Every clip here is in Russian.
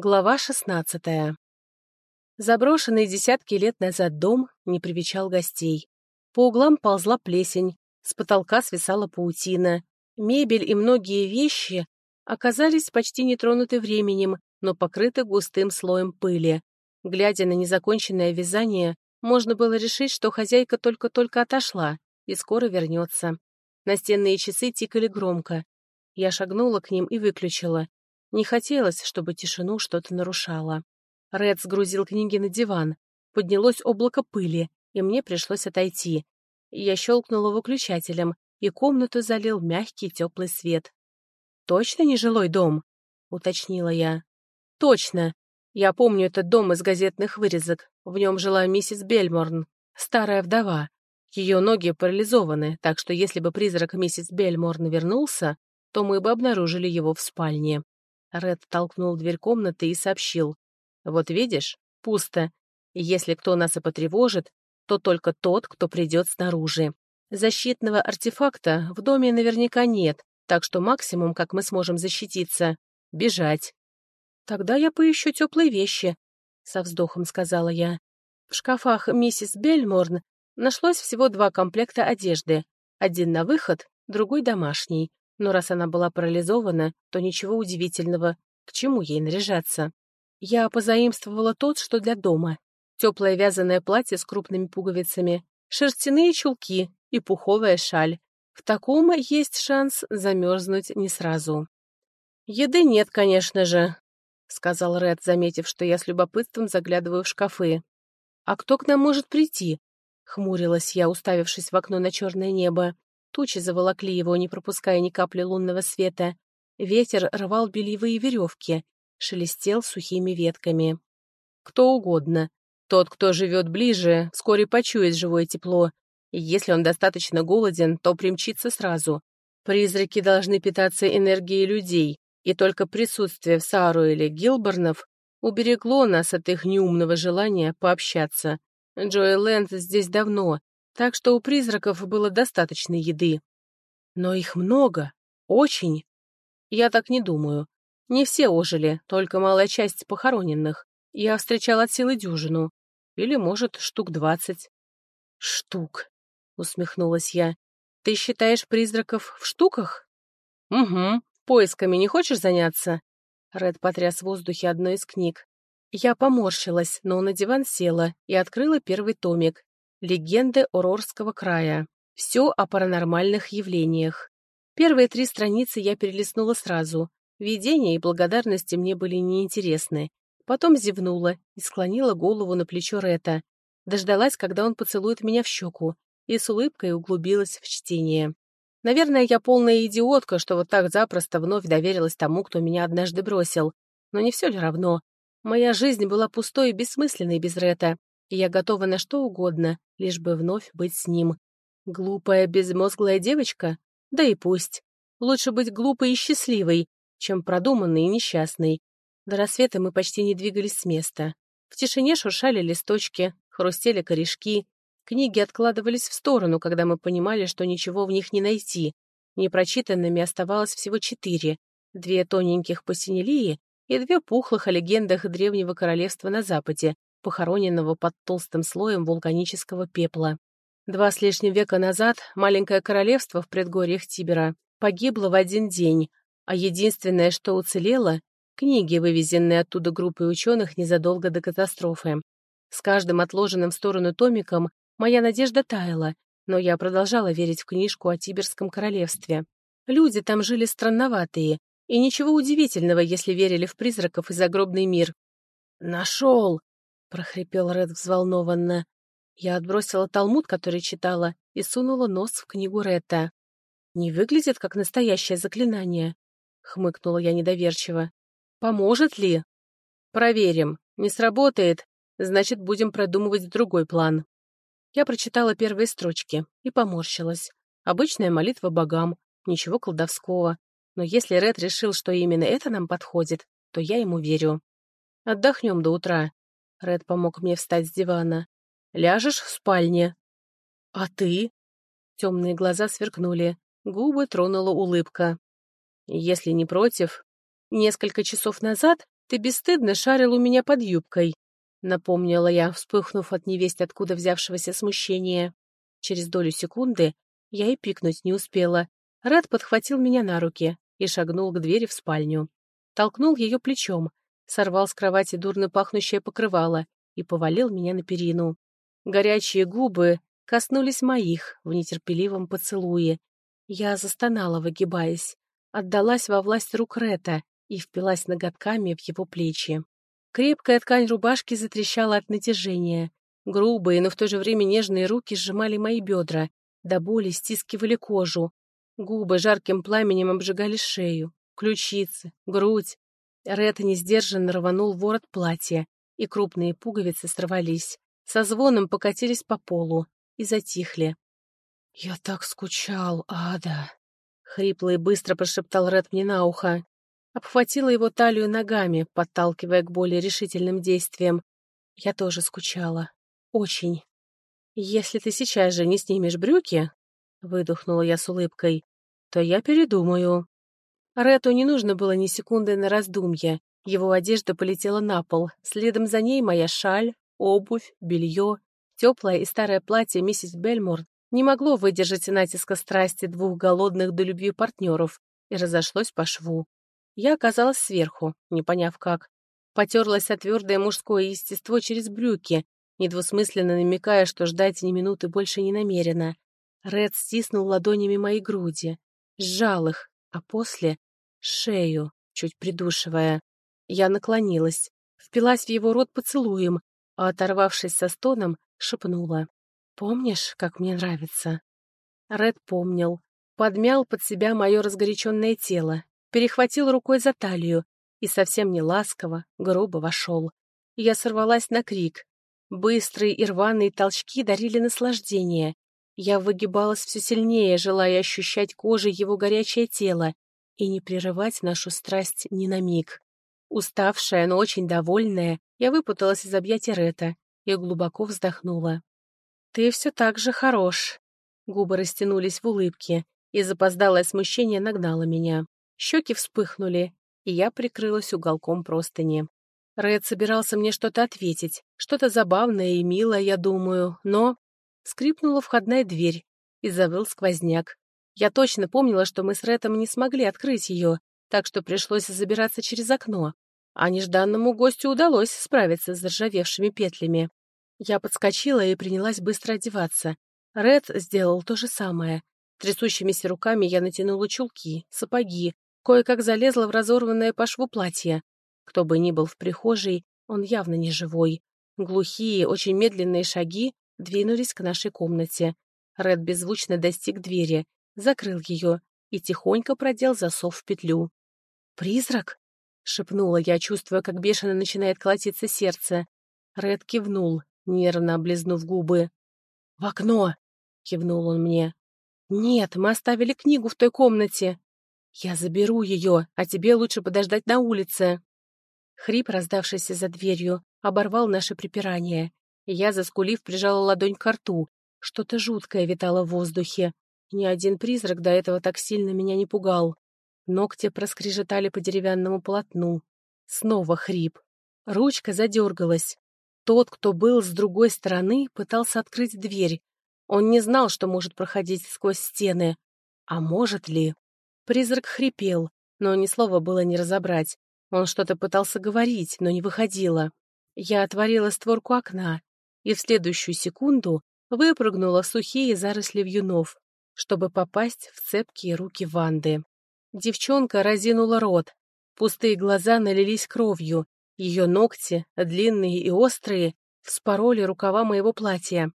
Глава шестнадцатая. Заброшенный десятки лет назад дом не привечал гостей. По углам ползла плесень, с потолка свисала паутина. Мебель и многие вещи оказались почти не тронуты временем, но покрыты густым слоем пыли. Глядя на незаконченное вязание, можно было решить, что хозяйка только-только отошла и скоро вернется. Настенные часы тикали громко. Я шагнула к ним и выключила. Не хотелось, чтобы тишину что-то нарушало. Ред сгрузил книги на диван. Поднялось облако пыли, и мне пришлось отойти. Я щелкнула выключателем, и комнату залил мягкий теплый свет. «Точно не жилой дом?» — уточнила я. «Точно. Я помню этот дом из газетных вырезок. В нем жила миссис Бельморн, старая вдова. Ее ноги парализованы, так что если бы призрак миссис Бельморн вернулся, то мы бы обнаружили его в спальне. Ред толкнул дверь комнаты и сообщил. «Вот видишь, пусто. Если кто нас и потревожит, то только тот, кто придет снаружи. Защитного артефакта в доме наверняка нет, так что максимум, как мы сможем защититься — бежать». «Тогда я поищу теплые вещи», — со вздохом сказала я. В шкафах миссис Бельморн нашлось всего два комплекта одежды. Один на выход, другой домашний. Но раз она была парализована, то ничего удивительного, к чему ей наряжаться. Я позаимствовала тот, что для дома. Теплое вязаное платье с крупными пуговицами, шерстяные чулки и пуховая шаль. В таком есть шанс замерзнуть не сразу. «Еды нет, конечно же», — сказал Ред, заметив, что я с любопытством заглядываю в шкафы. «А кто к нам может прийти?» — хмурилась я, уставившись в окно на черное небо. Тучи заволокли его, не пропуская ни капли лунного света. Ветер рвал бельевые веревки, шелестел сухими ветками. Кто угодно. Тот, кто живет ближе, вскоре почует живое тепло. Если он достаточно голоден, то примчится сразу. Призраки должны питаться энергией людей, и только присутствие в Саруэле Гилборнов уберегло нас от их неумного желания пообщаться. Джоэл Лэнд здесь давно, так что у призраков было достаточно еды. Но их много, очень. Я так не думаю. Не все ожили, только малая часть похороненных. Я встречал от силы дюжину. Или, может, штук двадцать. «Штук», — усмехнулась я. «Ты считаешь призраков в штуках?» «Угу. Поисками не хочешь заняться?» Ред потряс в воздухе одной из книг. Я поморщилась, но на диван села и открыла первый томик. Легенды Урорского края. Все о паранормальных явлениях. Первые три страницы я перелистнула сразу. Видения и благодарности мне были неинтересны. Потом зевнула и склонила голову на плечо Рета. Дождалась, когда он поцелует меня в щеку, и с улыбкой углубилась в чтение. Наверное, я полная идиотка, что вот так запросто вновь доверилась тому, кто меня однажды бросил. Но не все ли равно? Моя жизнь была пустой и бессмысленной без Рета и я готова на что угодно, лишь бы вновь быть с ним. Глупая, безмозглая девочка? Да и пусть. Лучше быть глупой и счастливой, чем продуманной и несчастной. До рассвета мы почти не двигались с места. В тишине шуршали листочки, хрустели корешки. Книги откладывались в сторону, когда мы понимали, что ничего в них не найти. Непрочитанными оставалось всего четыре. Две тоненьких по Синелии и две пухлых о легендах древнего королевства на западе, похороненного под толстым слоем вулканического пепла. Два с лишним века назад маленькое королевство в предгорьях Тибера погибло в один день, а единственное, что уцелело — книги, вывезенные оттуда группой ученых незадолго до катастрофы. С каждым отложенным в сторону томиком моя надежда таяла, но я продолжала верить в книжку о Тиберском королевстве. Люди там жили странноватые, и ничего удивительного, если верили в призраков и загробный мир. «Нашел!» — прохрипел Ред взволнованно. Я отбросила талмуд, который читала, и сунула нос в книгу Ретта. «Не выглядит, как настоящее заклинание», — хмыкнула я недоверчиво. «Поможет ли?» «Проверим. Не сработает, значит, будем продумывать другой план». Я прочитала первые строчки и поморщилась. Обычная молитва богам, ничего колдовского. Но если Ред решил, что именно это нам подходит, то я ему верю. Отдохнем до утра. Ред помог мне встать с дивана. «Ляжешь в спальне?» «А ты?» Темные глаза сверкнули, губы тронула улыбка. «Если не против...» Несколько часов назад Ты бесстыдно шарил у меня под юбкой», — напомнила я, вспыхнув от невесть откуда взявшегося смущения. Через долю секунды я и пикнуть не успела. Ред подхватил меня на руки и шагнул к двери в спальню. Толкнул ее плечом, сорвал с кровати дурно пахнущее покрывало и повалил меня на перину. Горячие губы коснулись моих в нетерпеливом поцелуе. Я застонала, выгибаясь, отдалась во власть рук Рета и впилась ноготками в его плечи. Крепкая ткань рубашки затрещала от натяжения. Грубые, но в то же время нежные руки сжимали мои бедра, до боли стискивали кожу. Губы жарким пламенем обжигали шею, ключицы, грудь. Ред несдержанно рванул ворот платья, и крупные пуговицы сорвались. Со звоном покатились по полу и затихли. «Я так скучал, Ада!» — хрипло и быстро прошептал Ред мне на ухо обхватила его талию ногами, подталкивая к более решительным действиям. Я тоже скучала. Очень. «Если ты сейчас же не снимешь брюки», — выдохнула я с улыбкой, — «то я передумаю». Рету не нужно было ни секунды на раздумье. Его одежда полетела на пол, следом за ней моя шаль, обувь, белье. Теплое и старое платье миссис Бельмор не могло выдержать натиска страсти двух голодных до любви партнеров и разошлось по шву. Я оказалась сверху, не поняв как. Потерлась о твердое мужское естество через брюки, недвусмысленно намекая, что ждать ни минуты больше не намерена. Ред стиснул ладонями мои груди, сжал их, а после — шею, чуть придушивая. Я наклонилась, впилась в его рот поцелуем, а, оторвавшись со стоном, шепнула. «Помнишь, как мне нравится?» Ред помнил, подмял под себя мое разгоряченное тело, перехватил рукой за талию и совсем не ласково, грубо вошел. Я сорвалась на крик. Быстрые и рваные толчки дарили наслаждение. Я выгибалась все сильнее, желая ощущать кожей его горячее тело и не прерывать нашу страсть ни на миг. Уставшая, но очень довольная, я выпуталась из объятия Рета и глубоко вздохнула. «Ты все так же хорош». Губы растянулись в улыбке, и запоздалое смущение нагнало меня. Щеки вспыхнули, и я прикрылась уголком простыни. Ред собирался мне что-то ответить, что-то забавное и милое, я думаю, но... Скрипнула входная дверь, и завыл сквозняк. Я точно помнила, что мы с Ретом не смогли открыть ее, так что пришлось забираться через окно. А нежданному гостю удалось справиться с заржавевшими петлями. Я подскочила и принялась быстро одеваться. Ред сделал то же самое. Трясущимися руками я натянула чулки, сапоги, Кое-как залезла в разорванное по шву платье. Кто бы ни был в прихожей, он явно не живой. Глухие, очень медленные шаги двинулись к нашей комнате. Ред беззвучно достиг двери, закрыл ее и тихонько продел засов в петлю. «Призрак?» — шепнула я, чувствуя, как бешено начинает колотиться сердце. Ред кивнул, нервно облизнув губы. «В окно!» — кивнул он мне. «Нет, мы оставили книгу в той комнате!» «Я заберу ее, а тебе лучше подождать на улице». Хрип, раздавшийся за дверью, оборвал наше припирание. Я, заскулив, прижала ладонь к рту. Что-то жуткое витало в воздухе. Ни один призрак до этого так сильно меня не пугал. Ногти проскрежетали по деревянному полотну. Снова хрип. Ручка задергалась. Тот, кто был с другой стороны, пытался открыть дверь. Он не знал, что может проходить сквозь стены. А может ли? Призрак хрипел, но ни слова было не разобрать. Он что-то пытался говорить, но не выходило. Я отворила створку окна и в следующую секунду выпрыгнула в сухие заросли вьюнов, чтобы попасть в цепкие руки Ванды. Девчонка разинула рот. Пустые глаза налились кровью. Ее ногти, длинные и острые, вспороли рукава моего платья.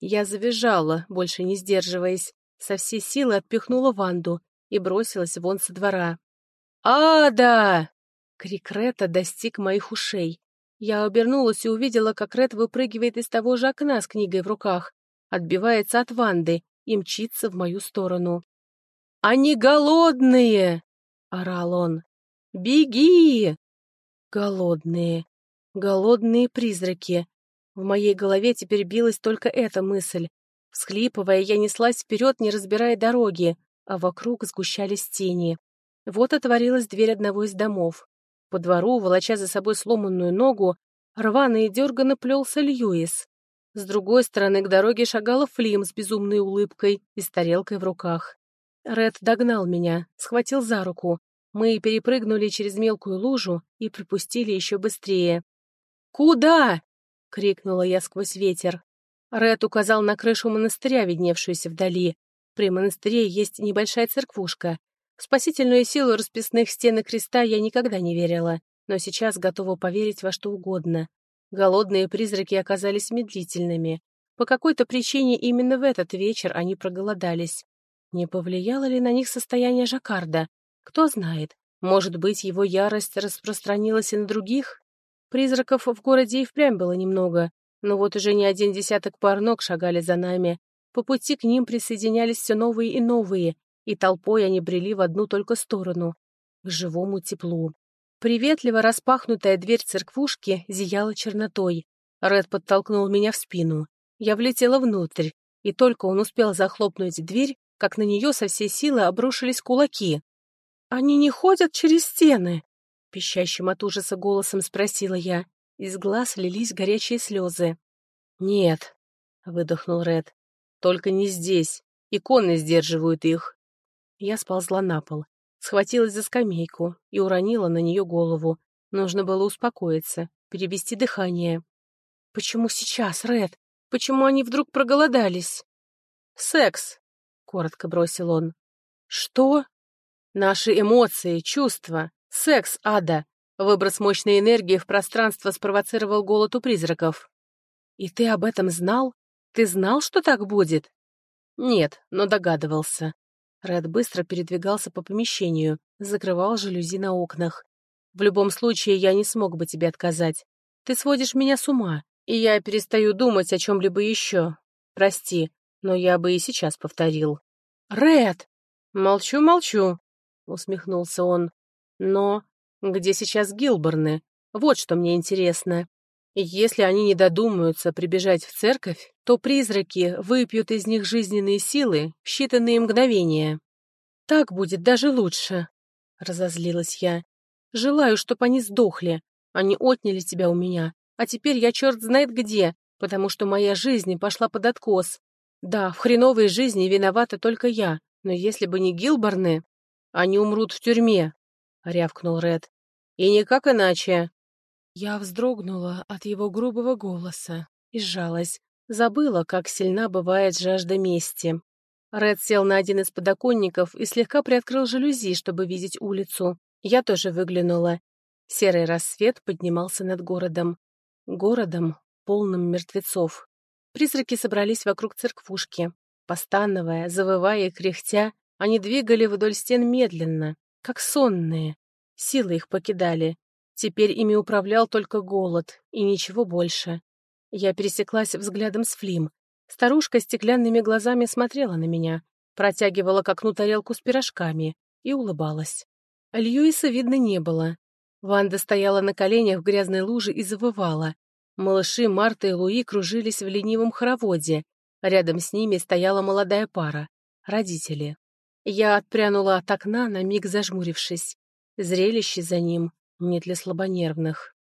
Я завизжала, больше не сдерживаясь, со всей силы отпихнула Ванду и бросилась вон со двора. «Ада!» Крик Рета достиг моих ушей. Я обернулась и увидела, как Ред выпрыгивает из того же окна с книгой в руках, отбивается от Ванды и мчится в мою сторону. «Они голодные!» — орал он. «Беги!» Голодные. Голодные призраки. В моей голове теперь билась только эта мысль. Всхлипывая, я неслась вперед, не разбирая дороги а вокруг сгущались тени. Вот отворилась дверь одного из домов. По двору, волоча за собой сломанную ногу, рвано и дерганно плелся Льюис. С другой стороны к дороге шагала Флим с безумной улыбкой и с тарелкой в руках. Ред догнал меня, схватил за руку. Мы перепрыгнули через мелкую лужу и припустили еще быстрее. «Куда?» — крикнула я сквозь ветер. Ред указал на крышу монастыря, видневшуюся вдали. При монастыре есть небольшая церквушка. В спасительную силу расписных стен и креста я никогда не верила, но сейчас готова поверить во что угодно. Голодные призраки оказались медлительными. По какой-то причине именно в этот вечер они проголодались. Не повлияло ли на них состояние Жаккарда? Кто знает. Может быть, его ярость распространилась и на других? Призраков в городе и впрямь было немного, но вот уже не один десяток пар ног шагали за нами. По пути к ним присоединялись все новые и новые, и толпой они брели в одну только сторону — к живому теплу. Приветливо распахнутая дверь церквушки зияла чернотой. Ред подтолкнул меня в спину. Я влетела внутрь, и только он успел захлопнуть дверь, как на нее со всей силы обрушились кулаки. «Они не ходят через стены?» — пищащим от ужаса голосом спросила я. Из глаз лились горячие слезы. «Нет», — выдохнул Ред, — «только не здесь. Иконы сдерживают их». Я сползла на пол, схватилась за скамейку и уронила на нее голову. Нужно было успокоиться, перевести дыхание. «Почему сейчас, Ред? Почему они вдруг проголодались?» «Секс», — коротко бросил он. «Что?» «Наши эмоции, чувства. Секс, ада. Выброс мощной энергии в пространство спровоцировал голод у призраков. «И ты об этом знал? Ты знал, что так будет?» «Нет, но догадывался». Ред быстро передвигался по помещению, закрывал жалюзи на окнах. «В любом случае, я не смог бы тебе отказать. Ты сводишь меня с ума, и я перестаю думать о чем-либо еще. Прости, но я бы и сейчас повторил». «Ред!» «Молчу, молчу», — усмехнулся он. «Но где сейчас Гилборны? Вот что мне интересно. Если они не додумаются прибежать в церковь, то призраки выпьют из них жизненные силы в считанные мгновения. «Так будет даже лучше», — разозлилась я. «Желаю, чтоб они сдохли. Они отняли тебя у меня, а теперь я черт знает где, потому что моя жизнь пошла под откос. Да, в хреновой жизни виновата только я, но если бы не Гилборны, они умрут в тюрьме», — рявкнул Ред. И никак иначе. Я вздрогнула от его грубого голоса и сжалась. Забыла, как сильна бывает жажда мести. Ред сел на один из подоконников и слегка приоткрыл жалюзи, чтобы видеть улицу. Я тоже выглянула. Серый рассвет поднимался над городом. Городом, полным мертвецов. Призраки собрались вокруг церквушки. Постановая, завывая и кряхтя, они двигали вдоль стен медленно, как сонные. Силы их покидали. Теперь ими управлял только голод и ничего больше. Я пересеклась взглядом с Флим. Старушка стеклянными глазами смотрела на меня, протягивала к окну тарелку с пирожками и улыбалась. Льюиса видно не было. Ванда стояла на коленях в грязной луже и завывала. Малыши Марта и Луи кружились в ленивом хороводе. Рядом с ними стояла молодая пара — родители. Я отпрянула от окна, на миг зажмурившись. Зрелище за ним не для слабонервных.